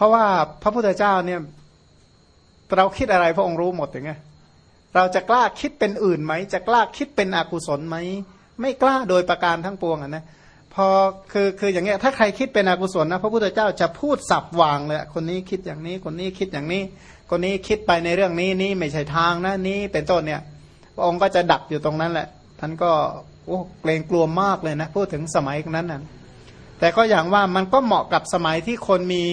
เพราะว่าพระพุทธเจ้าเนี่ย เราคิดอะไรพระองค์รู้หมดอย่างเงี้ยเราจะกล้าคิดเป็นอื่นไหม จะกล้าคิดเป็นอกุศลไหม ไม่กล้าโดยประการทั้งปวงอะนะพอคือคืออย่างเงี้ยถ้าใครคิดเป็นอกุศลนะพระพุทธเจ้าจะพูดสับวางเลยคนนี้คิดอย่างนี้ คนนี้คิดอย่างนี้ คนนี้คิดไปในเรื่องนี้นี่ไม่ใช่ทางนะนี้เป็นต้นเนี่ย พระองค์ก็จะดับอยู่ตรงนั้นแหละ ท่านก็โอ้เกรงกลัวมากเลยนะพูดถึงสมัยนั้นนะแต่ก็อย่างว่ามันก็เหมาะกับสมัยที่คนมี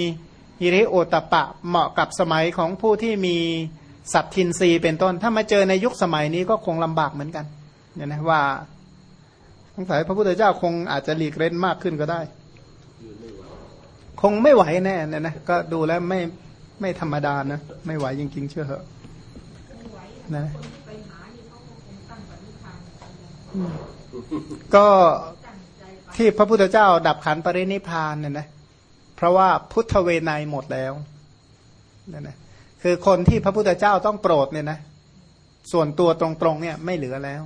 ฮิริโอตปะเหมาะกับสมัยของผู้ที่มีสัตทินรีเป็นต้น ถ้ามาเจอในยุคสมัยนี้ก็คงลำบากเหมือนกันเนี่ยนะว่าสงสัยพระพุทธเจ้าคงอาจจะหลีกเล่นมากขึ้นก็ได้ คงไม่ไหวแน่เนี่ยนะก็ดูแล้วไม่ไม่ธรรมดานะไม่ไหวจริง ๆ เชื่อเหอะนะก็ที่พระพุทธเจ้าดับขันปรินิพานเนี่ยนะ เพราะว่าพุทธเวไนหมดแล้วนี่ยนะคือคนที่พระพุทธเจ้าต้องโปรดเนี่ยนะส่วนตัวตรงๆเนี่ยไม่เหลือแล้ว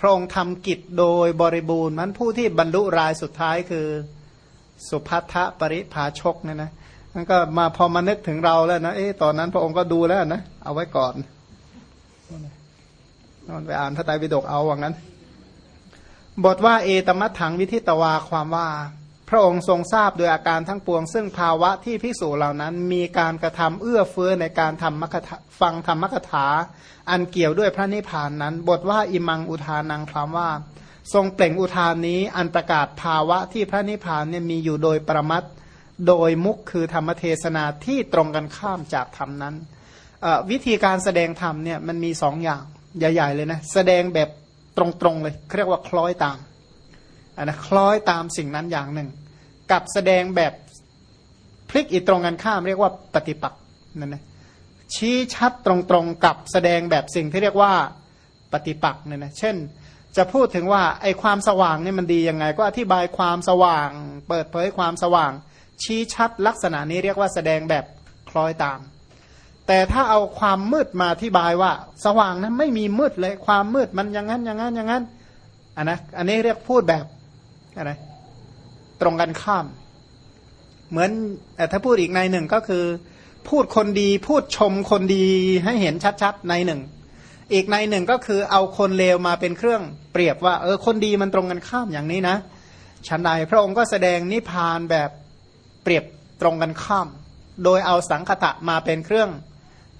พระองค์ทำกิจโดยบริบูรณ์มันผู้ที่บรรลุรายสุดท้ายคือสุพัทธปริภาชกเนี่ยนะมันก็มาพอมานึกถึงเราแล้วนะเอ๊ะตอนนั้นพระองค์ก็ดูแล้วนะ เอาไว้ก่อนนอนไปอ่านพระไตรปิฎกเอาว่างั้น บทว่าเอตมัตถังวิธิตวาความว่า พระองค์ทรงทราบโดยอาการทั้งปวง ซึ่งภาวะที่ภิกษุเหล่านั้น มีการกระทำเอื้อเฟื้อในการทำมกฟังธรรมกถา อันเกี่ยวด้วยพระนิพพานนั้น บทว่าอิมังอุทานังความว่า ทรงเปล่งอุทานนี้อันประกาศภาวะที่พระนิพพานเนี่ยมีอยู่โดยประมัดโดยมุขคือธรรมเทศนาที่ตรงกันข้ามจากธรรมนั้น วิธีการแสดงธรรมเนี่ยมันมีสองอย่างใหญ่ๆเลยนะแสดงแบบตรงๆเลยเรียกว่าคล้อยตาม อันนะคล้อยตามสิ่งนั้นอย่างหนึ่ง กับแสดงแบบพลิกอีกตรงกันข้ามเรียกว่าปฏิปักษ์นั่นนะชี้ชัดตรงๆกับแสดงแบบสิ่งที่เรียกว่าปฏิปักษ์เนี่ยนะเช่น จะพูดถึงว่าไอความสว่างนี่มันดียังไง ก็อธิบายความสว่าง เปิดเผยความสว่าง ชี้ชัดลักษณะนี้เรียกว่าแสดงแบบคล้อยตาม แต่ถ้าเอาความมืดมาอธิบายว่า สว่างนะไม่มีมืดเลยความมืดมันอย่างนั้นอย่างนั้นอย่างนั้นอันนะอันนี้เรียกพูดแบบ อะไรตรงกันข้าม เหมือนถ้าพูดอีกในหนึ่งก็คือ พูดคนดีพูดชมคนดีให้เห็นชัดๆในหนึ่ง อีกในหนึ่งก็คือเอาคนเลวมาเป็นเครื่องเปรียบว่า เออคนดีมันตรงกันข้ามอย่างนี้นะชั้นใดพระองค์ก็แสดงนิพพานแบบเปรียบตรงกันข้าม โดยเอาสังคตะมาเป็นเครื่อง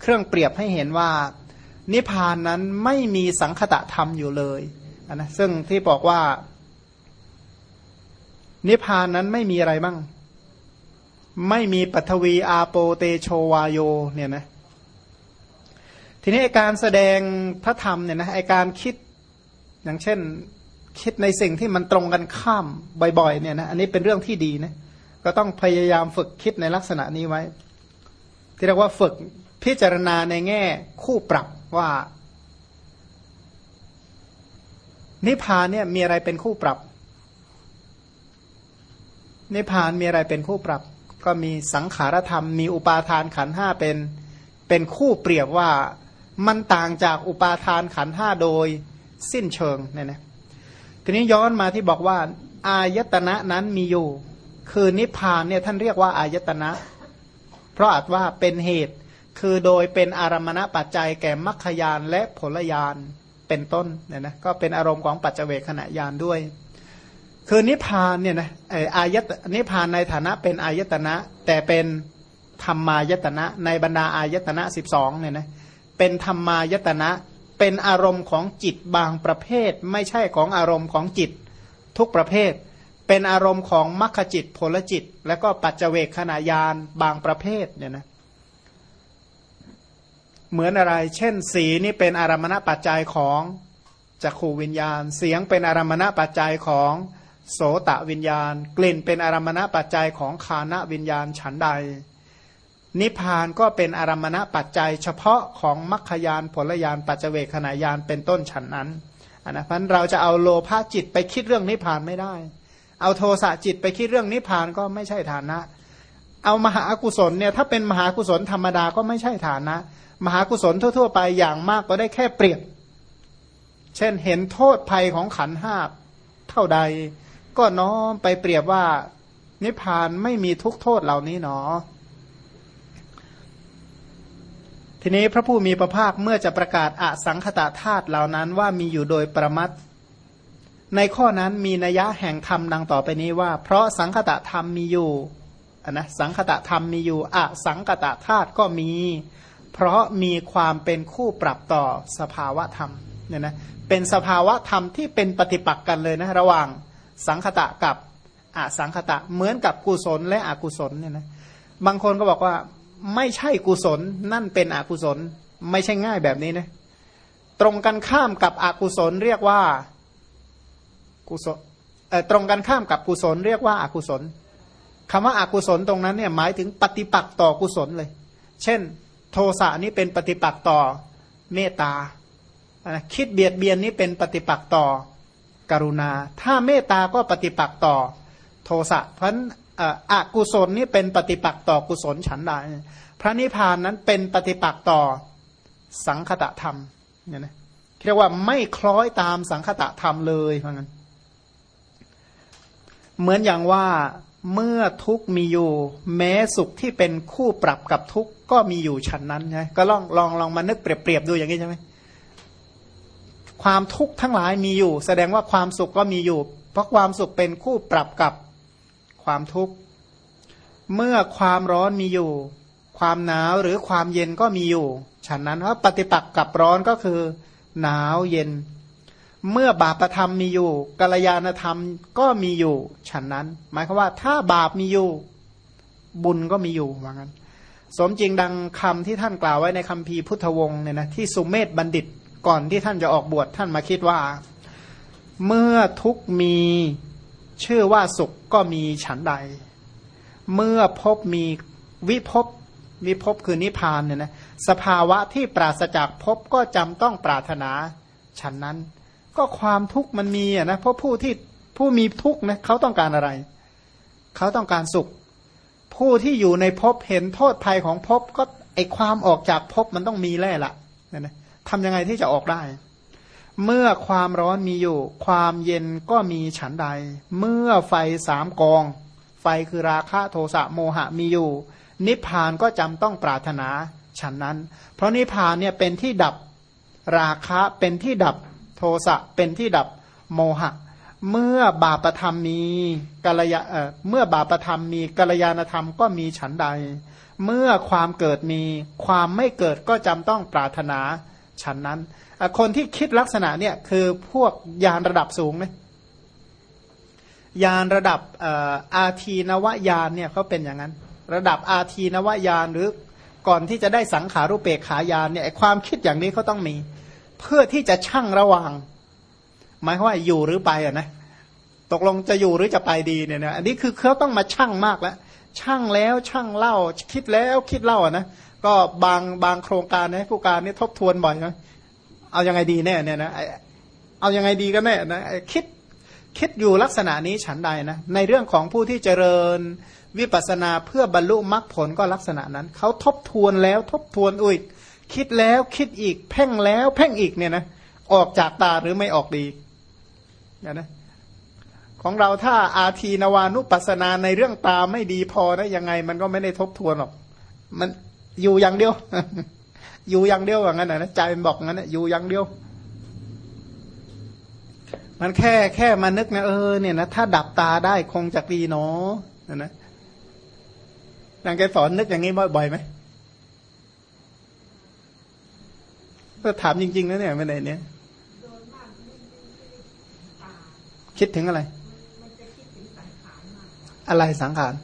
เครื่องเปรียบให้เห็นว่า นิพพานนั้นไม่มีสังคตะธรรมอยู่เลยนะซึ่งที่บอกว่า นิพพานนั้นไม่มีอะไรบ้างไม่มีปัทวีอาโปเตโชวาโยเนี่ยนะทีนี้การแสดงพระธรรมเนี่ยนะไอการคิดอย่างเช่นคิดในสิ่งที่มันตรงกันข้ามบ่อยๆเนี่ยนะอันนี้เป็นเรื่องที่ดีนะก็ต้องพยายามฝึกคิดในลักษณะนี้ไว้ ที่เรียกว่าฝึกพิจารณาในแง่คู่ปรับว่า นิพพานเนี่ยมีอะไรเป็นคู่ปรับ นิพพานมีอะไรเป็นคู่ปรับ ก็มีสังขารธรรมมีอุปาทานขันห้าเป็นเป็นคู่เปรียบว่ามันต่างจากอุปาทานขันห้าโดยสิ้นเชิงเนี่ยนะทีนี้ย้อนมาที่บอกว่า อายตนะนั้นมีอยู่ คือนิพพานเนี่ยท่านเรียกว่าอายตนะ เพราะอาจว่าเป็นเหตุคือโดยเป็นอารมณปัจจัยแก่มรรคยานและผลยานเป็นต้นเนี่ยนะก็เป็นอารมณ์ของปัจเจเวขณะยานด้วย คือนิพพานเนี่ยนะอายตนิพพานในฐานะเป็นอายตนะ แต่เป็นธรรมายตนะ ในบรรดาอายตนะสิบสองเนี่ยนะเป็นธรรมายตนะ เป็นอารมณ์ของจิตบางประเภท ไม่ใช่ของอารมณ์ของจิตทุกประเภท เป็นอารมณ์ของมรรคจิตผลจิต และก็ปัจเจเวกขณะยานบางประเภทเนี่ยนะเหมือนอะไร เช่น สีนี่เป็นอารมณปัจจัยของจักขูวิญญาณ เสียงเป็นอารมณปัจจัยของ โสตะวิญญาณ กลิ่นเป็นอารมณปัจจัยของคานะวิญญาณฉันใด นิพพานก็เป็นอารมณปัจจัย เฉพาะของมรรคยานผลยานปัจเจเวขณะยานเป็นต้นฉันนั้นอันนะพันเราจะเอาโลภะจิตไปคิดเรื่องนิพพานไม่ได้ เอาโทสะจิตไปคิดเรื่องนิพพานก็ไม่ใช่ฐานะ เอามหากุศลเนี่ยถ้าเป็นมหากุศลธรรมดาก็ไม่ใช่ฐานะ มหากุศลทั่ว ๆ ไปอย่างมากก็ได้แค่เปรียบ เช่นเห็นโทษภัยของขันห้าเท่าใด ก็น้อมไปเปรียบว่า นิพพานไม่มีทุกโทษเหล่านี้หนอ ทีนี้พระผู้มีพระภาคเมื่อจะประกาศอสังคตาธาตุเหล่านั้นว่ามีอยู่โดยประมัดในข้อนั้นมีนัยยะแห่งธรรมดังต่อไปนี้ว่า เพราะสังคตะธรรมมีอยู่นะสังคตะธรรมมีอยู่อสังคตะธาตุก็มี เพราะมีความเป็นคู่ปรับต่อสภาวะธรรมเนี่ยนะเป็นสภาวะธรรมที่เป็นปฏิปักษ์กันเลยนะระหว่าง สังคตะกับอสังคตะเหมือนกับกุศลและอกุศลเนี่ยนะบางคนก็บอกว่าไม่ใช่กุศลนั่นเป็นอกุศลไม่ใช่ง่ายแบบนี้นะตรงกันข้ามกับอกุศลเรียกว่ากุศลตรงกันข้ามกับกุศลเรียกว่าอากุศลคำว่าอากุศลตรงนั้นเนี่ยหมายถึงปฏิปักษ์ต่อกุศลเลย เช่น โทสะนี้เป็นปฏิปักษ์ต่อเมตตาคิดเบียดเบียนนี้เป็นปฏิปักษ์ต่อ กรุณา ถ้าเมตตาก็ปฏิปักษ์ต่อโทสะเพราะอกุศลนี่เป็นปฏิปักษ์ต่อกุศลฉันใดพระนิพพานนั้นเป็นปฏิปักษ์ต่อสังคตะธรรมเนี่ยนะเรียกว่าไม่คล้อยตามสังคตะธรรมเลยเพราะงั้น เหมือนอย่างว่าเมื่อทุกมีอยู่ แม้สุขที่เป็นคู่ปรับกับทุกก็มีอยู่ฉันนั้นใช่ก็ลองลองลองมานึกเปรียบๆดูอย่างนี้ใช่ไหม ความทุกข์ทั้งหลายมีอยู่ แสดงว่าความสุขก็มีอยู่ เพราะความสุขเป็นคู่ปรับกับความทุกข์ เมื่อความร้อนมีอยู่ ความหนาวหรือความเย็นก็มีอยู่ฉันนั้นว่าปฏิปักษ์กับร้อนก็คือหนาวเย็น เมื่อบาปธรรมมีอยู่กัลยาณธรรมก็มีอยู่ฉันนั้น หมายความว่าถ้าบาปมีอยู่ บุญก็มีอยู่ว่างั้น สมจริงดังคำที่ท่านกล่าวไว้ในคำพีพุทธวงศ์เนี่ยนะที่สุเมธบัณฑิต ก่อนที่ท่านจะออกบวชท่านมาคิดว่า เมื่อทุกมีชื่อว่าสุขก็มีฉันใด เมื่อพบมีวิภพวิภพคือนิพพานเนี่ยนะสภาวะที่ปราศจากภพก็จำต้องปรารถนาฉันนั้น ก็ความทุกข์มันมีอะนะเพราะผู้ที่ผู้มีทุกข์นะเขาต้องการอะไร เขาต้องการสุข ผู้ที่อยู่ในภพเห็นโทษภัยของภพก็ไอความออกจากภพมันต้องมีแล่ละนะ ทำยังไงที่จะออกได้ เมื่อความร้อนมีอยู่ ความเย็นก็มีฉันใด เมื่อไฟสามกอง ไฟคือราคะโทสะโมหะมีอยู่ นิพพานก็จำต้องปรารถนาฉันนั้น เพราะนิพพานเนี่ยเป็นที่ดับราคะเป็นที่ดับโทสะเป็นที่ดับโมหะ เมื่อบาปธรรมมีกัลยาเมื่อบาปธรรมมีกัลยาณธรรมก็มีฉันใด เมื่อความเกิดมี ความไม่เกิดก็จำต้องปรารถนา ฉันนั้น คนที่คิดลักษณะเนี่ยคือพวกยานระดับสูงไหมยานระดับอาทีนวายานเนี่ยเขาเป็นอย่างนั้น ระดับอาทีนวายานหรือก่อนที่จะได้สังขารุเปกขายานเนี่ยความคิดอย่างนี้เขาต้องมี เพื่อที่จะชั่งระหว่างหมายว่าอยู่หรือไปอะนะตกลงจะอยู่หรือจะไปดีเนี่ยนะอันนี้คือเขาต้องมาชั่งมากแล้วชั่งแล้วชั่งเล่าคิดแล้วคิดเล่าอะนะ ก็บางบางโครงการนะผู้การนี่ทบทวนบ่อยนะเอายังไงดีแน่เนี่ยนะเอายังไงดีก็แน่นะคิดคิดอยู่ลักษณะนี้ฉันใดนะในเรื่องของผู้ที่เจริญวิปัสนาเพื่อบรรลุมรรคผลก็ลักษณะนั้นเขาทบทวนแล้วทบทวนอุ้ยคิดแล้วคิดอีกเพ่งแล้วเพ่งอีกเนี่ยนะออกจากตาหรือไม่ออกดีเนี่ยนะของเราถ้าอาทีนวานุปัสนาในเรื่องตาไม่ดีพอนะยังไง มันก็ไม่ได้ทบทวนหรอก มัน อยู่อย่างเดียว อยู่อย่างเดียวอย่างนั้นนะใจมันบอกงั้นนะอยู่อย่างเดียว มันแค่แค่มานึกนะเออเนี่ยนะถ้าดับตาได้คงจะดีเนาะนะนะนางแกสอนนึกอย่างนี้บ่อยไหมก็ถามจริงๆนะเนี่ยไม่ได้เนี่ยคิดถึงอะไร อะไรสังขาร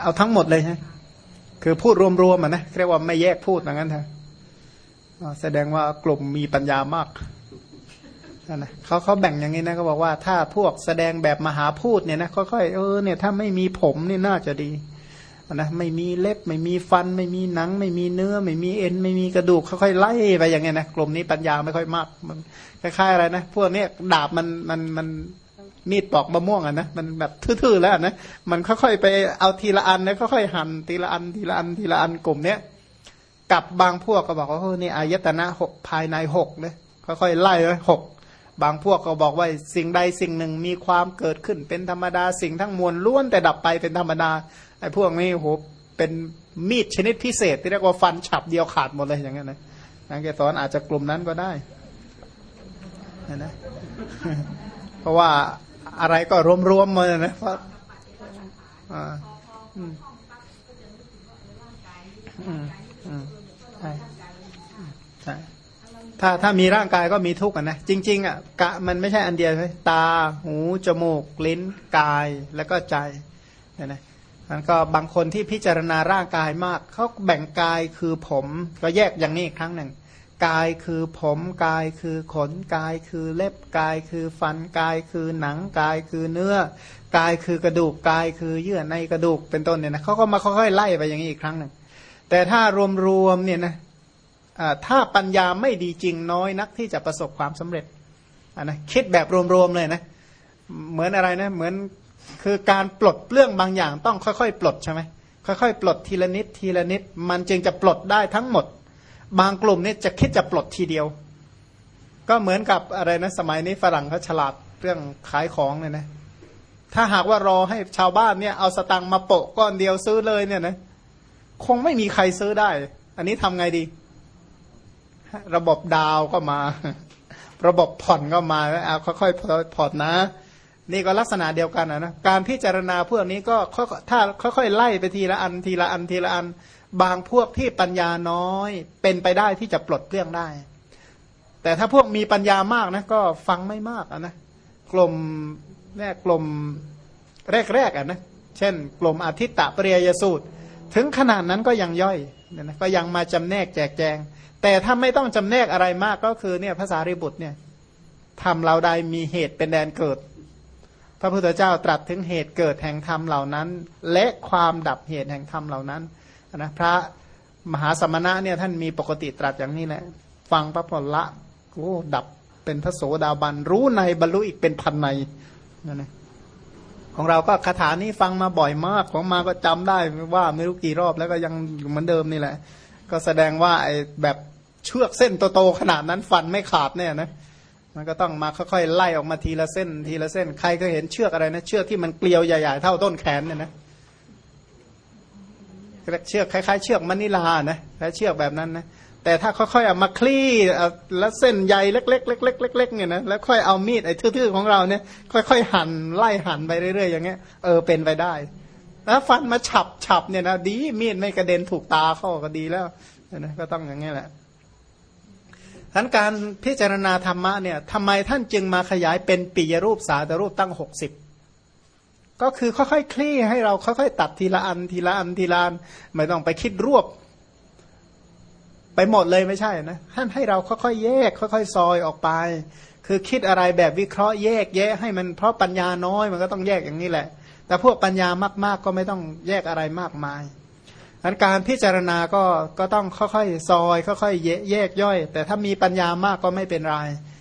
เอาทั้งหมดเลยใช่คือพูดรวมๆอะนะเรียกว่าไม่แยกพูดอย่างนั้นเถอะแสดงว่ากลุ่มมีปัญญามากนะเขาเขาแบ่งอย่างนี้นะเขาบอกว่าถ้าพวกแสดงแบบมหาพูดเนี่ยนะค่อยๆเออเนี่ยถ้าไม่มีผมนี่น่าจะดีนะไม่มีเล็บไม่มีฟัน ไม่มีหนัง ไม่มีเนื้อ ไม่มีเอ็น ไม่มีกระดูกค่อยๆไล่ไปอย่างเงี้ยนะกลุ่มนี้ปัญญาไม่ค่อยมากมันคล้ายๆอะไรนะพวกเนี้ยดาบมันมันมัน มีดปอกมะม่วงอะนะมันแบบทื่อๆแล้วนะมันค่อยๆไปเอาทีละอันนะค่อยๆหั่นทีละอันทีละอันทีละอันกลุ่มเนี้ยกับบางพวกก็บอกว่าเออนี่อายตนะหกภายในหกเนี่ยค่อยๆไล่เลยหกบางพวกก็บอกว่าสิ่งใดสิ่งหนึ่งมีความเกิดขึ้นเป็นธรรมดาสิ่งทั้งมวลล้วนแต่ดับไปเป็นธรรมดาไอ้พวกนี้โหเป็นมีดชนิดพิเศษ ที่เรียกว่าฟันฉับเดียวขาดหมดเลยอย่างเงี้ยนะนางเกสรอาจจะกลุ่มนั้นก็ได้นะเพราะว่า อะไรก็รวมๆมานะเพราะอ่าอืมอืมอืมใช่ใช่ถ้าถ้ามีร่างกายก็มีทุกข์นะจริง ๆอะกะมันไม่ใช่อันเดียวใช่ตาหูจมูก ลิ้นกายแล้วก็ใจเนี่ยนะมันก็บางคนที่พิจารณาร่างกายมากเขาแบ่งกายคือผมก็แยกอย่างนี้อีกครั้งหนึ่ง กายคือผมกายคือขนกายคือเล็บกายคือฟันกายคือหนังกายคือเนื้อกายคือกระดูกกายคือเยื่อในกระดูกเป็นต้นเนี่ยนะเขาก็มาค่อยๆไล่ไปอย่างนี้อีกครั้งหนึ่งแต่ถ้ารวมๆเนี่ยนะถ้าปัญญาไม่ดีจริงน้อยนักที่จะประสบความสำเร็จนะคิดแบบรวมๆเลยนะเหมือนอะไรนะเหมือนคือการปลดเรื่องบางอย่างต้องค่อยๆ ปลดใช่ไหมค่อยๆ ปลดทีละนิดทีละนิด มันจึงจะปลดได้ทั้งหมด บางกลุ่มนี่จะคิดจะปลดทีเดียว ก็เหมือนกับอะไรนะ สมัยนี้ฝรั่งเขาฉลาดเรื่องขายของเนี่ยนะ ถ้าหากว่ารอให้ชาวบ้านเนี่ยเอาสตังค์มาโปะก้อนเดียวซื้อเลยเนี่ยนะ คงไม่มีใครซื้อได้ อันนี้ทำไงดี ระบบดาวก็มา ระบบผ่อนก็มาเอาค่อยๆผ่อนนะ นี่ก็ลักษณะเดียวกันนะ การพิจารณาพวกนี้ก็ถ้าค่อยๆไล่ไปทีละอันทีละอันทีละอัน บางพวกที่ปัญญาน้อยเป็นไปได้ที่จะปลดเรื่องได้ แต่ถ้าพวกมีปัญญามากนะก็ฟังไม่มากนะกลมแรกกลมแรกๆอะนะเช่น กลมอธิตตะปริยสูตร ถึงขนาดนั้นก็ยังย่อยเนี่ยนะก็ยังมาจำแนกแจกแจง แต่ถ้าไม่ต้องจำแนกอะไรมากก็คือเนี่ยภาษาริบุตรเนี่ยทำเราใดมีเหตุเป็นแดนเกิด พระพุทธเจ้าตรัสถึงเหตุเกิดแห่งธรรมเหล่านั้น และความดับเหตุแห่งธรรมเหล่านั้น นะพระมหาสมณะเนี่ยท่านมีปกติตรัสอย่างนี้แหละฟังพระพละโอ้ดับเป็นพระโสดาบัน รู้ในบรรลุอีกเป็นพันในนั่นนะของเราก็คาถานี้ฟังมาบ่อยมากของมาก็จำได้ว่าไม่รู้กี่รอบแล้วก็ยังเหมือนเดิมนี่แหละ ก็แสดงว่าไอ้แบบเชือกเส้นโตๆขนาดนั้นฟันไม่ขาดเนี่ยนะมันก็ต้องมาค่อยๆไล่ออกมาทีละเส้น ทีละเส้น ใครเคยเห็นเชือกอะไรนะ เชือกที่มันเกลียวใหญ่ๆ เท่าต้นแขนเนี่ยนะ เชือกคล้ายๆเชือกมณิลานะและเชือกแบบนั้นนะแต่ถ้าค่อยๆเอามาคลี่แล้วเส้นใยเล็กๆเล็กๆเล็กๆเนี่ยนะแล้วค่อยเอามีดไอ้ทื่อๆของเราเนี่ยค่อยๆหั่นไล่หั่นไปเรื่อยๆอย่างเงี้ยเออเป็นไปได้แล้วฟันมาฉับฉับเนี่ยนะดีมีดไม่กระเด็นถูกตาเข้าก็ดีแล้วนะก็ต้องอย่างเงี้ยแหละทั้นการพิจารณาธรรมะเนี่ยทำไมท่านจึงมาขยายเป็นปิยรูปสาตรูปตั้งหกสิบ ก็คือค่อยๆคลี่ให้เราค่อยๆตัดทีละอันทีละอันทีละอันไม่ต้องไปคิดรวบ ไปหมดเลยไม่ใช่นะท่านให้เราค่อยๆแยก ค่อยๆซอยออกไป คือคิดอะไรแบบวิเคราะห์แยกแยะให้มันเพราะปัญญาน้อยมันก็ต้องแยกอย่างนี้แหละ แต่พวกปัญญามากๆก็ไม่ต้องแยกอะไรมากมายอันการพิจารณาก็ก็ต้องค่อยๆซอย ค่อยๆแยกย่อย แต่ถ้ามีปัญญามากก็ไม่เป็นไร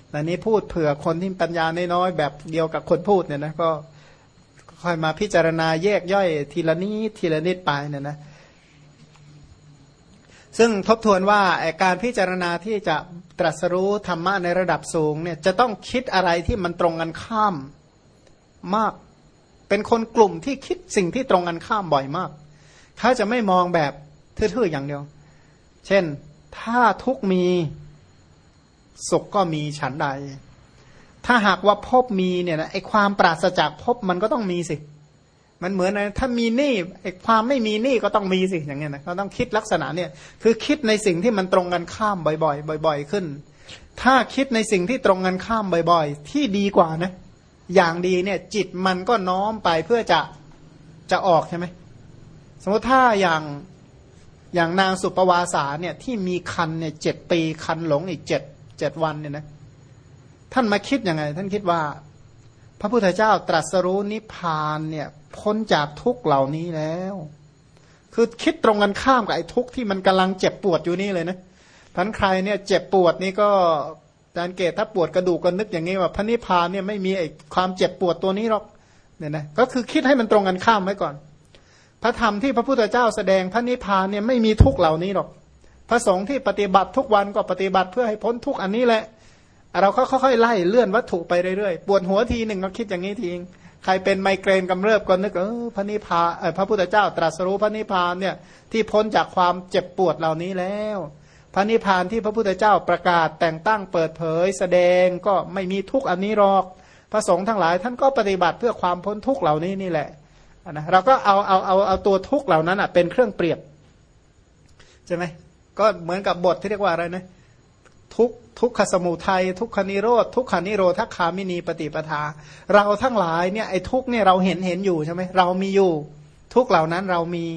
แต่นี้พูดเผื่อคนที่ปัญญาน้อยๆแบบเดียวกับคนพูดเนี่ยนะก็ ค่อยมาพิจารณาแยกย่อยทีละนิดทีละนิดไปเนี่ยนะซึ่งทบทวนว่าการพิจารณาที่จะตรัสรู้ธรรมะในระดับสูงเนี่ยจะต้องคิดอะไรที่มันตรงกันข้ามมาก เป็นคนกลุ่มที่คิดสิ่งที่ตรงกันข้ามบ่อยมากเขาจะไม่มองแบบทื่อๆอย่างเดียว เช่น ถ้าทุกมีสุขก็มีฉันใด ถ้าหากว่าพบมีเนี่ยนะไอความปราศจากพบมันก็ต้องมีสิ มันเหมือนนะถ้ามีหนี้ความไม่มีหนี้ก็ต้องมีสิอย่างเงี้ยนะเราต้องคิดลักษณะเนี่ยคือคิดในสิ่งที่มันตรงกันข้ามบ่อยๆ บ่อย ๆ ขึ้น ถ้าคิดในสิ่งที่ตรงกันข้ามบ่อย ๆ ที่ดีกว่านะ อย่างดีเนี่ยจิตมันก็น้อมไปเพื่อจะจะออกใช่ไหมสมมติถ้าอย่างอย่างนางสุปวาสาเนี่ยที่มีคันเนี่ยเจ็ดปีคันหลงอีกเจ็ดเจ็ดวันเนี่ยนะ ท่านมาคิดยังไง ท่านคิดว่า พระพุทธเจ้าตรัสรู้นิพพานเนี่ยพ้นจากทุกเหล่านี้แล้ว คือคิดตรงกันข้ามกับไอ้ทุกที่มันกำลังเจ็บปวดอยู่นี่เลยนะท่านใครเนี่ยเจ็บปวดนี่ก็อาจารย์เกตถ้าปวดกระดูกก็นึกอย่างนี้ว่าพระนิพพานเนี่ยไม่มีไอ้ความเจ็บปวดตัวนี้หรอกเนี่ยนะก็คือคิดให้มันตรงกันข้ามไว้ก่อน พระธรรมที่พระพุทธเจ้าแสดงพระนิพพานเนี่ยไม่มีทุกเหล่านี้หรอก พระสงฆ์ที่ปฏิบัติทุกวันก็ปฏิบัติเพื่อให้พ้นทุกอันนี้แหละ เราค่อยๆไล่เลื่อนวัตถุไปเรื่อยๆปวดหัวทีหนึ่งก็คิดอย่างนี้ทีงใครเป็นไมเกรนกำเริบก็นึกเออพระนิพพานเออพระพุทธเจ้าตรัสรู้พระนิพพานเนี่ยที่พ้นจากความเจ็บปวดเหล่านี้แล้ว พระนิพพานที่พระพุทธเจ้าประกาศแต่งตั้งเปิดเผย แสดงก็ไม่มีทุกข์อันนี้หรอก พระสงฆ์ทั้งหลายท่านก็ปฏิบัติเพื่อความพ้นทุกข์เหล่านี้นี่แหละนะเราก็เอาเอาเอาเอาตัวทุกข์เหล่านั้นอะเป็นเครื่องเปรียบใช่ไหมก็เหมือนกับบทที่เรียกว่าอะไรนะ ทุกทุกขสมุทัยทุกขนิโรธทุกขานิโรธคามินีปฏิปทา เราทั้งหลายเนี่ยไอ้ทุกเนี่ยเราเห็นเห็นอยู่ใช่ไหมเรามีอยู่ ทุกเหล่านั้นเรามี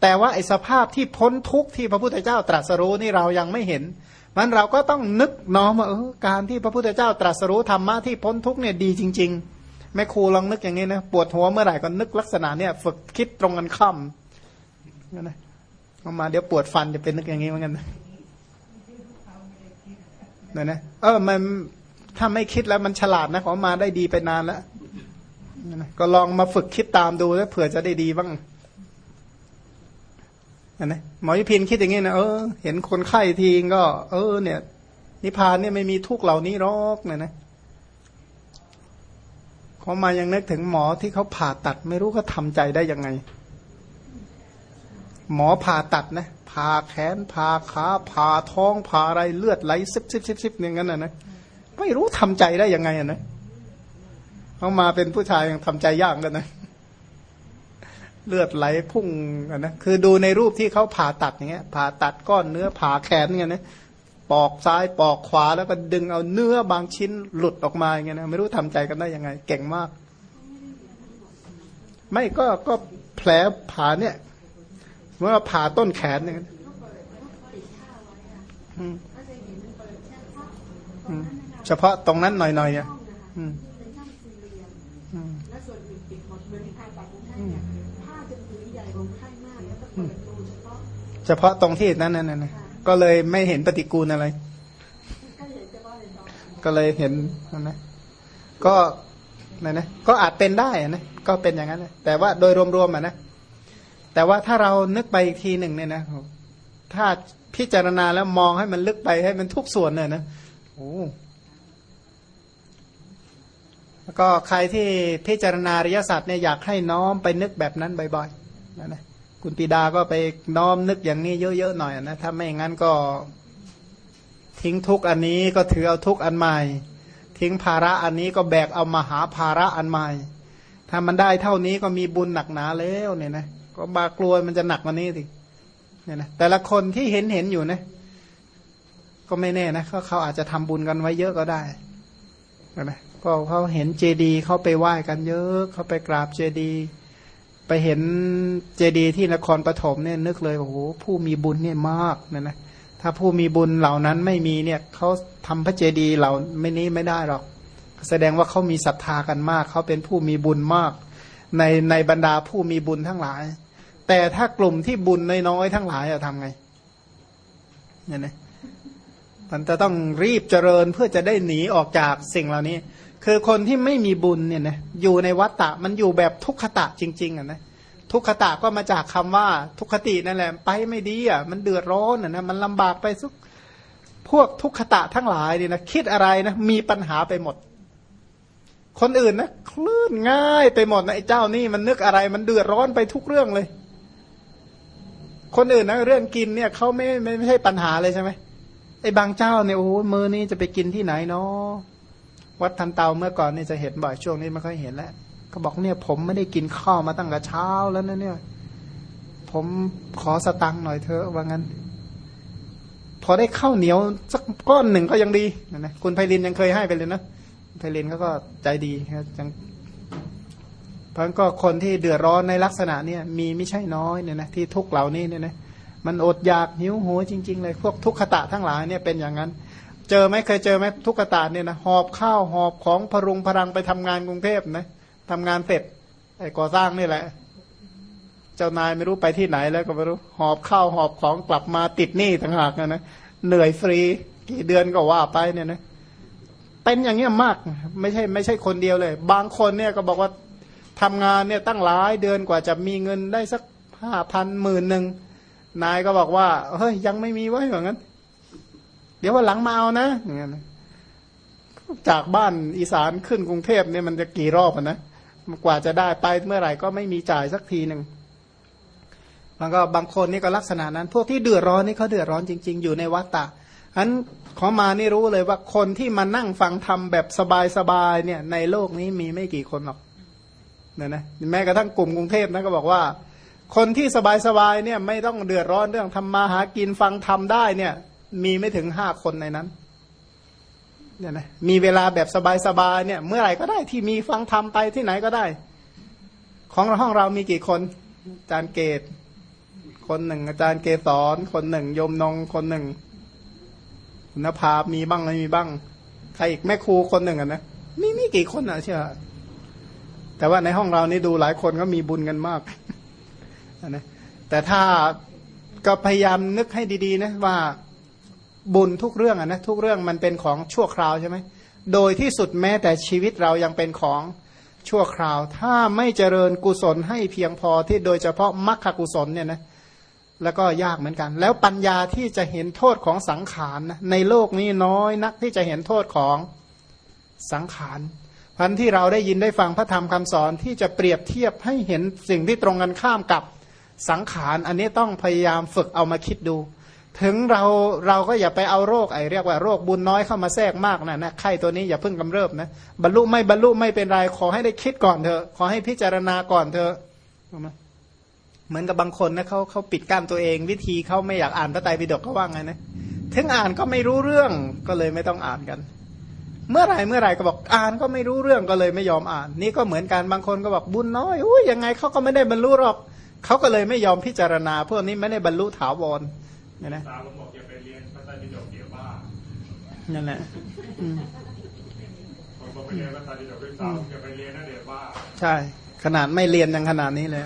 แต่ว่าไอ้สภาพที่พ้นทุกที่พระพุทธเจ้าตรัสรู้นี่เรายังไม่เห็นมันเราก็ต้องนึกน้อมว่าเออการที่พระพุทธเจ้าตรัสรู้ธรรมะที่พ้นทุกเนี่ยดีจริง ๆ แม่ครูลองนึกอย่างนี้นะปวดหัวเมื่อไหร่ก็นึกลักษณะเนี่ยฝึกคิดตรงกันข้ามนะมาเดี๋ยวปวดฟันจะเป็นนึกอย่างนี้เหมือนกันนะ นะนะเออมันถ้าไม่คิดแล้วมันฉลาดนะของมาได้ดีไปนานแล้วก็ลองมาฝึกคิดตามดูแล้วเผื่อจะได้ดีบ้างนะหมอยิพินคิดอย่างนี้นะเออเห็นคนไข้ทีก็ เออ เนี่ย นิพพานเนี่ยไม่มีทุกเหล่านี้หรอกเนี่ยนะเขามายังนึกถึงหมอที่เขาผ่าตัด ไม่รู้เขาทาใจได้ยังไง หมอผ่าตัดนะ ผ่าแขนผ่าขาผ่าท้องผ่าอะไรเลือดไหลซิบซิบซิบซิบอย่างนั้นนะนะไม่รู้ทำใจได้ยังไงนะเขามาเป็นผู้ชายยังทำใจยากกันนะเลือดไหลพุ่งนะคือดูในรูปที่เขาผ่าตัดอย่างเงี้ย ผ่าตัดก้อนเนื้อผ่าแขนเงี้ยนะปอกซ้ายปอกขวาแล้วก็ดึงเอาเนื้อบางชิ้นหลุดออกมาอย่างเงี้ยนะไม่รู้ทำใจกันได้ยังไง เก่งมาก ไม่ก็ก็แผลผ่าเนี่ย เมื่อผ่าต้นแขนเนี่ยเฉพาะตรงนั้นหน่อยๆเนี่ยเฉพาะตรงที่นั้นนั่นนะก็เลยไม่เห็นปฏิกูลอะไร ก็เลยเห็นนะก็นะนะก็อาจเป็นได้นะก็เป็นอย่างนั้นแต่ว่าโดยรวมๆอะนะ แต่ว่าถ้าเรานึกไปอีกทีหนึ่งเนี่ยนะถ้าพิจารณาแล้วมองให้มันลึกไปให้มันทุกส่วนเนี่ยนะโอ้แล้วก็ใครที่พิจารณาริยสัต์เนี่ยอยากให้น้อมไปนึกแบบนั้นบ่อยๆนะนะคุณปีดาก็ไปน้อมนึกอย่างนี้เยอะๆหน่อยนะถ้าไม่งั้นก็ทิ้งทุกอันนี้ก็ถือเอาทุกอันใหม่ ทิ้งภาระอันนี้ก็แบกเอามาหาภาระอันใหม่ถ้ามันได้เท่านี้ก็มีบุญหนักหนาแล้วเนี่ยนะ ก็บากลัวมันจะหนักกว่านี้สิเนี่ยนะแต่ละคนที่เห็นเห็นอยู่นะ ก็ไม่แน่นะเขาเขาอาจจะทำบุญกันไว้เยอะก็ได้นะก็เขาเห็นเจดีเขาไปไหว้กันเยอะเขาไปกราบเจดี ไปเห็นเจดีที่นครปฐมเนี่ยนึกเลยโอ้โหผู้มีบุญเนี่ยมากนะนะถ้าผู้มีบุญเหล่านั้นไม่มีเนี่ยเขาทำพระเจดีเหล่าไม่นี้ไม่ได้หรอก แสดงว่าเขามีศรัทธากันมากเขาเป็นผู้มีบุญมาก ในในบรรดาผู้มีบุญทั้งหลาย แต่ถ้ากลุ่มที่บุญน้อยๆทั้งหลายจะทำไงเนี่ยนะมันจะต้องรีบเจริญเพื่อจะได้หนีออกจากสิ่งเหล่านี้ คือคนที่ไม่มีบุญเนี่ยนะอยู่ในวัฏฏะมันอยู่แบบทุกขตะจริง ๆอะนะทุกขตะก็มาจากคำว่าทุกขตินั่นแหละ ไปไม่ดีอะมันเดือดร้อนอะนะมันลำบากไปสุกพวกทุกขตะทั้งหลายเนี่ยนะคิดอะไรนะมีปัญหาไปหมด คนอื่นนะคลื่นง่ายไปหมดนะไอ้เจ้านี่มันนึกอะไร มันเดือดร้อนไปทุกเรื่องเลย คนอื่นนะเรื่องกินเนี่ยเขาไม่ไม่ไม่ใช่ปัญหาเลยใช่ไหมไอ้บางเจ้าเนี่ยโอ้โหมือนี้จะไปกินที่ไหนเนาะวัดทันเตาเมื่อก่อนนี่จะเห็นบ่อยช่วงนี้ไม่ค่อยเห็นแล้วเขาบอกเนี่ยผมไม่ได้กินข้าวมาตั้งแต่เช้าแล้วนะเนี่ย ผมขอสตังค์หน่อยเถอะว่างั้น พอได้ข้าวเหนียวสักก้อนหนึ่งก็ยังดีนะคุณไพลินยังเคยให้ไปเลยนะไพลินเขาก็ใจดีครับจัง เพราะก็คนที่เดือดร้อนในลักษณะเนี่ยมีไม่ใช่น้อยเนี่ยนะที่ทุกเหล่านี้เนี่ยนะมันอดอยากหิวโหยจริง ๆ เลยพวกทุกขตะทั้งหลายเนี่ยเป็นอย่างนั้น เจอไหมเคยเจอไหมทุกขตะเนี่ยนะหอบข้าวหอบของพรุงพรังไปทำงานกรุงเทพนะทำงานเสร็จไอ้ก่อสร้างนี่แหละ เจ้านายไม่รู้ไปที่ไหนแล้วก็ไม่รู้หอบข้าวหอบของกลับมาติดหนี้ต่างหากนะนะเหนื่อยฟรีกี่เดือนก็ว่าไปเนี่ยนะเป็นอย่างเงี้ยมาก ไม่ใช่ไม่ใช่คนเดียวเลย บางคนเนี่ยก็บอกว่า ทำงานเนี่ยตั้งหลายเดือนกว่าจะมีเงินได้สักห้าพันหมื่นหนึ่งนายก็บอกว่าเฮ้ยยังไม่มีไว้เหมือนกันเดี๋ยวว่าหลังมาเอานะอย่างเงี้ยจากบ้านอีสานขึ้นกรุงเทพเนี่ยมันจะกี่รอบนะกว่าจะได้ไปเมื่อไหร่ก็ไม่มีจ่ายสักทีหนึ่งแล้วก็บางคนนี่ก็ลักษณะนั้น พวกที่เดือดร้อนนี่เขาเดือดร้อนจริง ๆ อยู่ในวัฏฏะอันขอมานี่รู้เลยว่าคนที่มานั่งฟังธรรมแบบสบายๆเนี่ยในโลกนี้มีไม่กี่คนหรอก เนี่ยนะแม้กระทั่งกลุ่มกรุงเทพนะก็บอกว่า คนที่สบายๆเนี่ยไม่ต้องเดือดร้อนเรื่องทำมาหากินฟังทำได้เนี่ย มีไม่ถึงห้าคนในนั้นเนี่ยนะมีเวลาแบบสบายๆเนี่ย เมื่อไหร่ก็ได้ที่มีฟังทำไปที่ไหนก็ได้ ของห้องเรามีกี่คน อาจารย์เกต คนหนึ่ง อาจารย์เกสรคนหนึ่งยมนงคนหนึ่งคุณภาพมีบ้างไม่มีบ้าง ใครอีกแม่ครูคนหนึ่งอะนะมีมีกี่คนอะเชื่อ แต่ว่าในห้องเรานี่ดูหลายคนก็มีบุญกันมากนะแต่ถ้าก็พยายามนึกให้ดีๆนะว่าบุญทุกเรื่องอะนะทุกเรื่องมันเป็นของชั่วคราวใช่ไหมโดยที่สุดแม้แต่ชีวิตเรายังเป็นของชั่วคราว ถ้าไม่เจริญกุศลให้เพียงพอที่โดยเฉพาะมรรคกุศลเนี่ยนะแล้วก็ยากเหมือนกัน แล้วปัญญาที่จะเห็นโทษของสังขารนะในโลกนี้น้อยนักที่จะเห็นโทษของสังขาร พันที่เราได้ยินได้ฟังพระธรรมคำสอนที่จะเปรียบเทียบให้เห็นสิ่งที่ตรงกันข้ามกับสังขาร อันนี้ต้องพยายามฝึกเอามาคิดดู ถึงเราเราก็อย่าไปเอาโรคไอเรียกว่าโรคบุญน้อยเข้ามาแทรกมากนะนะไข้ตัวนี้อย่าเพิ่งกำเริบนะบรรลุไม่บรรลุไม่เป็นไรขอให้ได้คิดก่อนเถอะขอให้พิจารณาก่อนเถอะเหมือนกับบางคนนะเขาเขาปิดกั้นตัวเอง วิธีเขาไม่อยากอ่านพระไตรปิฎกเขาว่าไงนะถึงอ่านก็ไม่รู้เรื่องก็เลยไม่ต้องอ่านกัน เมื่อไหร่เมื่อไหร่ก็บอกอ่านก็ไม่รู้เรื่องก็เลยไม่ยอมอ่าน นี่ก็เหมือนกันบางคนก็บอกบุญน้อยอุ้ยยังไงเขาก็ไม่ได้บรรลุหรอกเขาก็เลยไม่ยอมพิจารณาพวกนี้ไม่ได้บรรลุถาวรเนี่ยนะตาบอกอย่าไปเรียนพระไตรปิฎกเดี๋ยวบ้านั่นแหละผมบอกไปเรียนพระไตรปิฎกด้วยซ้ำอย่าไปเรียนนะเดี๋ยวบ้าใช่ ขนาดไม่เรียนยังขนาดนี้เลย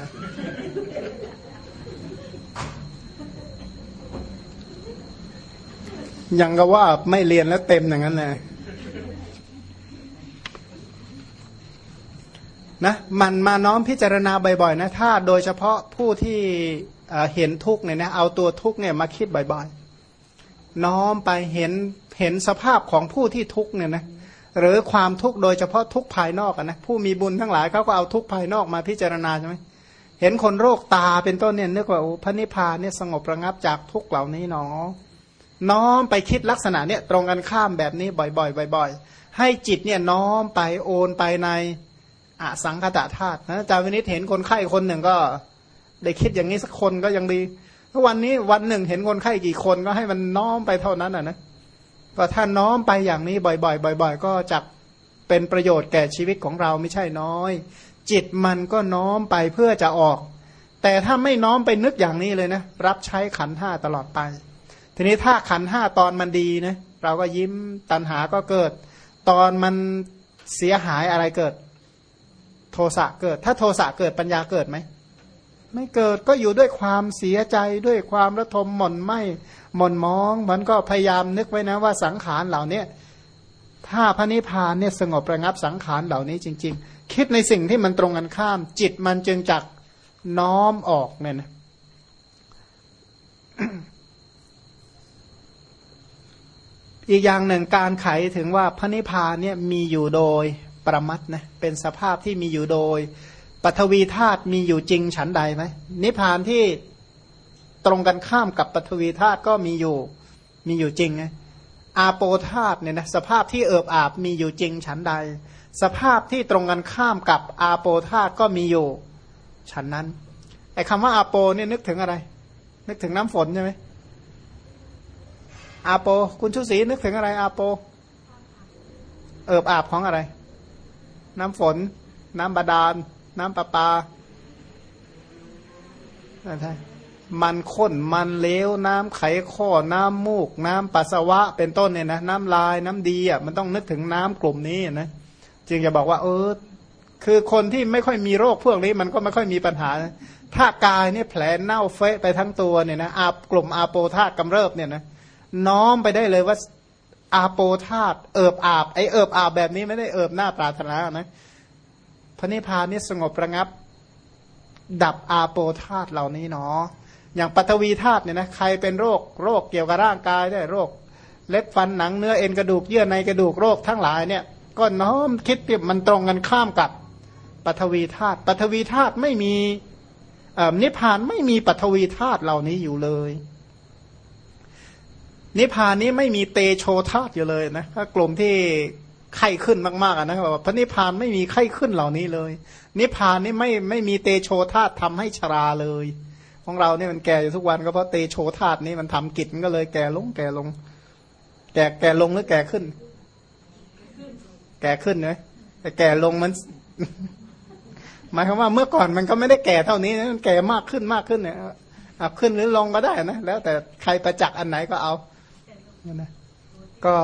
ยังก็ว่าไม่เรียนแล้วเต็มอย่างนั้นเลย นะมันมาน้อมพิจารณาบ่อยๆนะถ้าโดยเฉพาะผู้ที่เห็นทุกเนี่ยนะเอาตัวทุกเนี่ยมาคิดบ่อยๆ น้อมไปเห็นเห็นสภาพของผู้ที่ทุกเนี่ยนะหรือความทุกข์โดยเฉพาะทุกภายนอกนะผู้มีบุญทั้งหลายเขาก็เอาทุกภายนอกมาพิจารณาใช่ไหมเห็นคนโรคตาเป็นต้นเนี่ยนึกว่าโอ้พระนิพพานเนี่ยสงบระงับจากทุกเหล่านี้เนาะน้อมไปคิดลักษณะเนี่ยตรงกันข้ามแบบนี้บ่อยๆบ่อย ๆ ให้จิตเนี่ยน้อมไปโอนไปใน อสังคตะธาตุนะอาจารย์วินิจเห็นคนไข้คนหนึ่งก็ ได้คิดอย่างนี้สักคนก็ยังดีถ้าวันนี้วันหนึ่งเห็นคนไข้กี่คนก็ให้มันน้อมไปเท่านั้นอะนะก็ถ้าน้อมไปอย่างนี้บ่อยๆบ่อย ๆ ก็จะเป็นประโยชน์แก่ชีวิตของเราไม่ใช่น้อย จิตมันก็น้อมไปเพื่อจะออก แต่ถ้าไม่น้อมไปนึกอย่างนี้เลยนะรับใช้ขันห้าตลอดไป ทีนี้ถ้าขันห้าตอนมันดีนะเราก็ยิ้มตันหาก็เกิด ตอนมันเสียหายอะไรเกิด ทสะเกิด ถ้าโทสะเกิดปัญญาเกิดไหมไม่เกิดก็อยู่ด้วยความเสียใจด้วยความระทมหม่นไหมหม่นมองมันก็พยายามนึกไว้นะว่าสังขารเหล่านี้ถ้าพระนิพพานเนี่ยสงบระงับสังขารเหล่านี้จริง ๆ คิดในสิ่งที่มันตรงกันข้าม จิตมันจึงจักน้อมออกเนี่ยนะอีกอย่างหนึ่งการไขถึงว่าพระนิพพานเนี่ยมีอยู่โดย ประมัดนะเป็นสภาพที่มีอยู่โดยปฐวีธาตุมีอยู่จริงฉันใดไหมนิพพานที่ตรงกันข้ามกับปฐวีธาตุก็มีอยู่มีอยู่จริงไงอาโปธาตุเนี่ยนะสภาพที่เอิบอาบมีอยู่จริงฉันใด สภาพที่ตรงกันข้ามกับอาโปธาตุก็มีอยู่ฉันนั้นไอ้คำว่าอาโปเนี่ยนึกถึงอะไร นึกถึงน้ำฝนใช่ไหมอาโป คุณชุศรีนึกถึงอะไรอาโป เอิบอาบของอะไร น้ำฝน น้ำบาดาล น้ำประปาใช่มันข้นมันเลวน้ำไขข้อน้ำมูก น้ำปัสสาวะ เป็นต้นเนี่ยนะน้ำลายน้ำดีอะมันต้องนึกถึงน้ำกลุ่มนี้นะจึงจะบอกว่าเออคือคนที่ไม่ค่อยมีโรคพวกนี้มันก็ไม่ค่อยมีปัญหา ถ้ากายเนี่ยแผลเน่าเฟะไปทั้งตัวเนี่ยนะอาบกลุ่มอาโปธาตกำเริบเนี่ยนะน้อมไปได้เลยว่า อาโปธาตเอิบอาบไอเอิบอาบแบบนี้ไม่ได้เอิบหน้าปรารถนานะพระนิพพานนี่สงบระงับ ดับอาโปธาตเหล่านี้เนาะอย่างปัตวีธาตุเนี่ยนะใครเป็นโรคโรคเกี่ยวกับร่างกายได้โรค เล็บฟันหนังเนื้อเอ็นกระดูกเยื่อในกระดูกโรคทั้งหลายเนี่ย ก็น้อมคิดเปรียบมันตรงกันข้ามกับปฐวีธาตุปฐวีธาตุไม่มีนิพพานไม่มีปฐวีธาตุเหล่านี้อยู่เลย นิพพานนี้ไม่มีเตโชธาตุอยู่เลยนะถ้ากลุ่มที่ไข้ขึ้นมากๆนะบอกว่าพระนิพพานไม่มีไข้ขึ้นเหล่านี้เลย นิพพานนี่ไม่ไม่มีเตโชธาตุทำให้ชราเลย ของเราเนี่ยมันแก่อยู่ทุกวันก็เพราะเตโชธาตุนี้มันทำกิจมันก็เลยแก่ลงแก่ลง แก่แก่ลงหรือแก่ขึ้น แก่ขึ้นเลยแต่แก่ลงมัน หมายความว่าเมื่อก่อนมันก็ไม่ได้แก่เท่านี้นะมันแก่มากขึ้นมากขึ้นเนี่ยขึ้นหรือลงก็ได้นะแล้วแต่ใครประจักษ์อันไหนก็เอา นะก็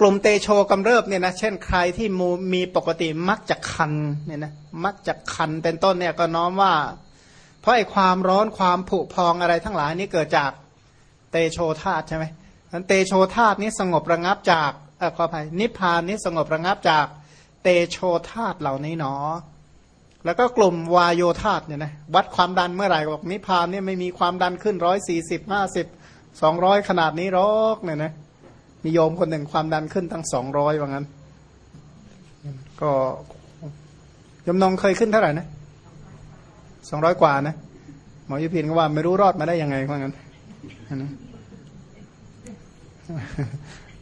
กลุ่มเตโชกำเริบเนี่ยนะเช่นใครที่มูมีปกติมักจะคันเนี่ยนะมักจะคันเป็นต้นเนี่ยก็น้อมว่า เพราะไอ้ความร้อนความผุพองอะไรทั้งหลายนี้เกิดจากเตโชธาตุใช่ไหมนั้นเตโชธาตุนี้สงบระงับจากเออขออภัยนิพพานนี้สงบระงับจากเตโชธาตุเหล่านี้หนอ แล้วก็กลุ่มวายโยธาตุเนี่ยนะวัดความดันเมื่อไหร่บอกนิพพานเนี่ยไม่มีความดันขึ้นร้อยสี่สิบห้าสิบ สองร้อยขนาดนี้รอกเนี่ยนะมีโยมคนหนึ่งความดันขึ้นตั้งสองร้อยว่างั้น ก็ยมนองเคยขึ้นเท่าไหร่นะสองร้อยกว่านะหมอยุพินก็ว่าไม่รู้รอดมาได้ยังไงว่างั้น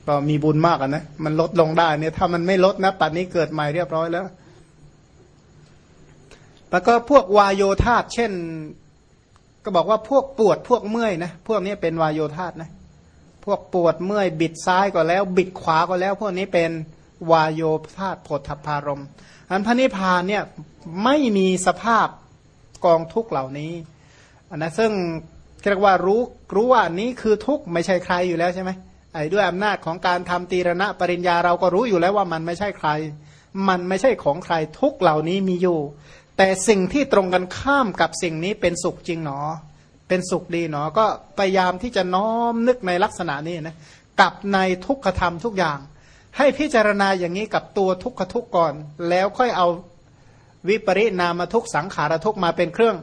ก็มีบุญมากอะนะมันลดลงได้เนี่ย ถ้ามันไม่ลดนะปัจนี้เกิดใหม่เรียบร้อยแล้วแล้วก็พวกวายโยธาตเช่น ก็บอกว่าพวกปวดพวกเมื่อยนะพวกนี้เป็นวายโยธาตนะพวกปวดเมื่อยบิดซ้ายก็แล้ว บิดขวาก็แล้ว พวกนี้เป็นวายโยธาตุผลทพารมอันพระนิพพานเนี่ยไม่มีสภาพกองทุกเหล่านี้อนนะซึ่งเรียกว่ารู้รู้ว่านี้คือทุกไม่ใช่ใครอยู่แล้วใช่ไหมไอ้ด้วยอำนาจของการทำตีรณะปริญญาเราก็รู้อยู่แล้วว่ามันไม่ใช่ใคร มันไม่ใช่ของใครทุกเหล่านี้มีอยู่ แต่สิ่งที่ตรงกันข้ามกับสิ่งนี้เป็นสุขจริงหนอ เป็นสุขดีเนาะก็พยายามที่จะน้อมนึกในลักษณะนี้นะกับในทุกขธรรมทุกอย่าง ให้พิจารณาอย่างนี้กับตัวทุกขทุกก่อน แล้วค่อยเอาวิปริณามทุกสังขารทุกมาเป็นเครื่อง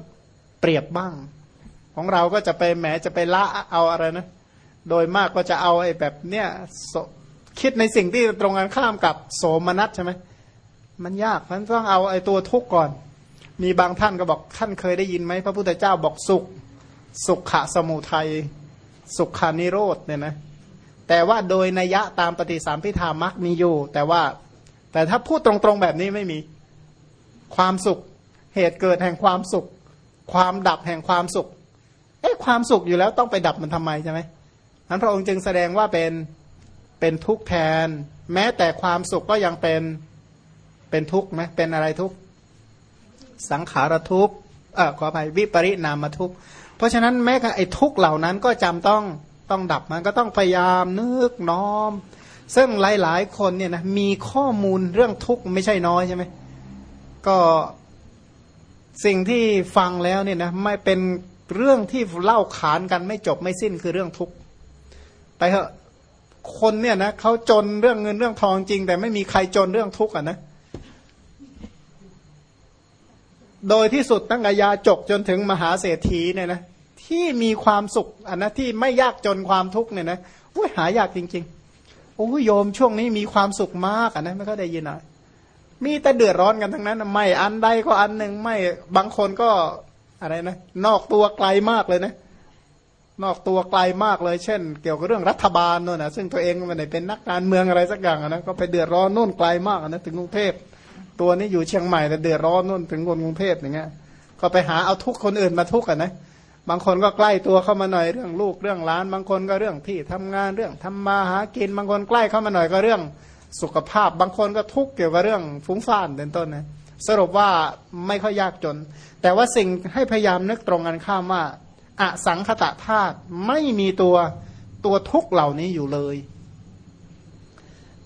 เปรียบบ้าง ของเราก็จะไปแหมจะไปละเอาอะไรนะ โดยมากก็จะเอาไอ้แบบเนี้ยคิดในสิ่งที่ตรงกันข้ามกับโสมนัสใช่ไหมมันยากมันต้องเอาไอ้ตัวทุกข์ก่อน มีบางท่านก็บอกท่านเคยได้ยินไหมพระพุทธเจ้าบอกสุข สุขะสมุทัยสุขานิโรธเนี่ยนะแต่ว่าโดยนัยยะตามปฏิสามพิธามักมีอยู่ แต่ว่าแต่ถ้าพูดตรงๆแบบนี้ไม่มีความสุข เหตุเกิดแห่งความสุข ความดับแห่งความสุขเอ๊ะความสุขอยู่แล้วต้องไปดับมันทำไมใช่ไหมนั้นพระองค์จึงแสดงว่าเป็นเป็นทุกข์แทน แม้แต่ความสุขก็ยังเป็นเป็นทุกข์ไหมเป็นอะไรทุกข์ สังขารทุกข์เออขออภัยวิปริณามทุกข์เพราะฉะนั้นแม้ไอ้ทุกข์เหล่านั้นก็จำต้องต้องดับมันก็ต้องพยายามนึกน้อม ซึ่งหลาย ๆ คนเนี่ยนะมีข้อมูลเรื่องทุกข์ไม่ใช่น้อยใช่ไหมก็สิ่งที่ฟังแล้วเนี่ยนะไม่เป็นเรื่องที่เล่าขานกันไม่จบไม่สิ้นคือเรื่องทุกข์ไปเถอะคนเนี่ยนะเขาจนเรื่องเงินเรื่องทองจริง แต่ไม่มีใครจนเรื่องทุกข์อะนะ โดยที่สุดตั้งแต่ยาจกจนถึงมหาเศรษฐีเนี่ยนะที่มีความสุขอันนะที่ไม่ยากจนความทุกข์เนี่ยนะอุ้ยหายากจริงๆโอ้ยโยมช่วงนี้มีความสุขมากอะนะไม่ก็ได้ยินหน่อยมีแต่เดือดร้อนกันทั้งนั้น ไม่อันใดก็อันหนึ่งไม่บางคนก็อะไรนะนอกตัวไกลมากเลยนะนอกตัวไกลมากเลย เช่น เกี่ยวกับเรื่องรัฐบาลนู่นนะซึ่งตัวเองม่ได้เป็นนักการเมืองอะไรสักอย่างนะก็ไปเดือดร้อนนู่นไกลมากนะถึงกรุงเทพ ตัวนี้อยู่เชียงใหม่แต่เดือดร้อนนู่นถึงคนกรุงเทพอย่างเงี้ยก็ไปหาเอาทุกคนอื่นมาทุกกันนะบางคนก็ใกล้ตัวเข้ามาหน่อยเรื่องลูกเรื่องล้าน บางคนก็เรื่องที่ทำงานเรื่องทำมาหากิน บางคนใกล้เข้ามาหน่อยก็เรื่องสุขภาพ บางคนก็ทุกเกี่ยวกับเรื่องฟุ้งซ่านเป็นต้นนะสรุปว่าไม่ค่อยยากจน แต่ว่าสิ่งให้พยายามนึกตรงกันข้ามว่าอสังคตะธาตุไม่มีตัวตัวทุกเหล่านี้อยู่เลย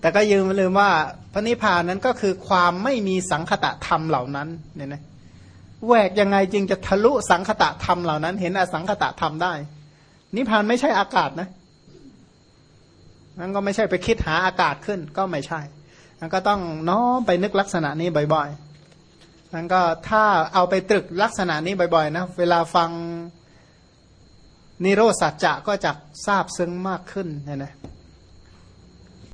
แต่ก็ยืมลืมว่า ระนิพพานนั้นก็คือความไม่มีสังคตะธรรมเหล่านั้นเนี่ยนะแหวกยังไงจึงจะทะลุสังคตะธรรมเหล่านั้น เห็นอสังคตะธรรมได้ นิพพานไม่ใช่อากาศนะนั่นก็ไม่ใช่ไปคิดหาอากาศขึ้นก็ไม่ใช่นั่นก็ต้องน้อมไปนึกลักษณะนี้บ่อยๆนั่นก็ถ้าเอาไปตรึกลักษณะนี้บ่อยๆนะเวลาฟังนิโรสัจจะก็จะทราบซึ้งมากขึ้นเนี่ยนะ